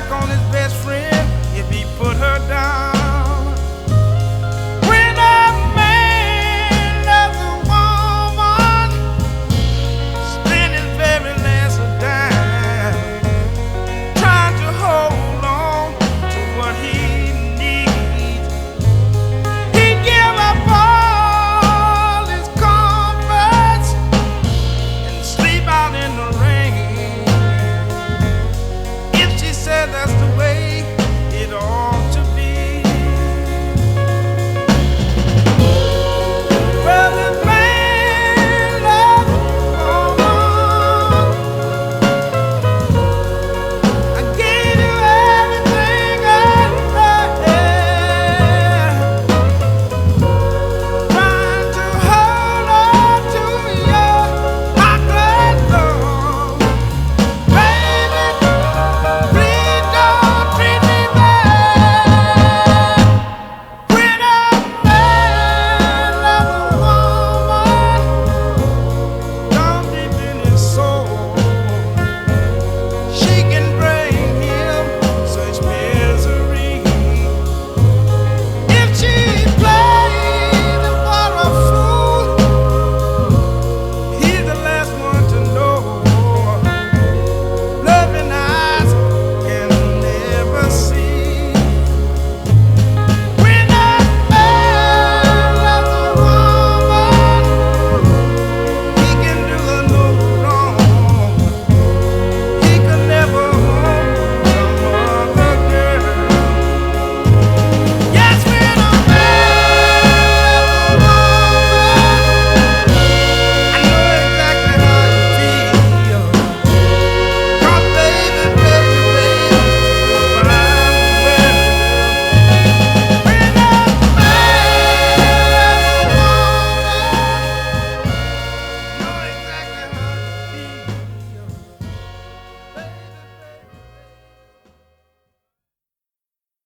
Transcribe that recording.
back on his bed.